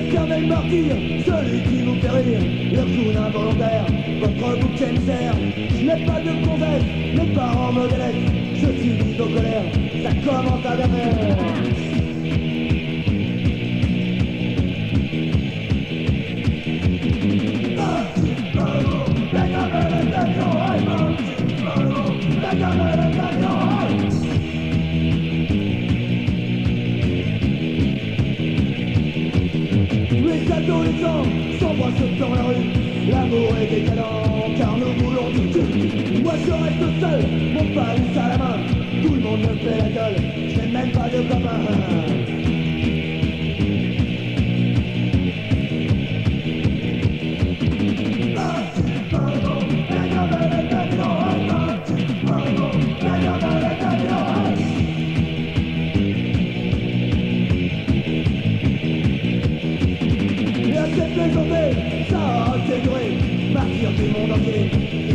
l'éternel martyr, celui qui vous fait rire, leur clown involontaire, votre bouc misère. Je n'ai pas de conseils, mes parents me délaissent, je suis vite aux colères, ça commence à bien Ah, Les adolescents s'embrassent dans la rue L'amour est décadent car nous voulons tout tue Moi je reste seul, mon palus à la main Tout le monde me fait la gueule, j'ai même pas de copain la journée, ça a partir du monde entier.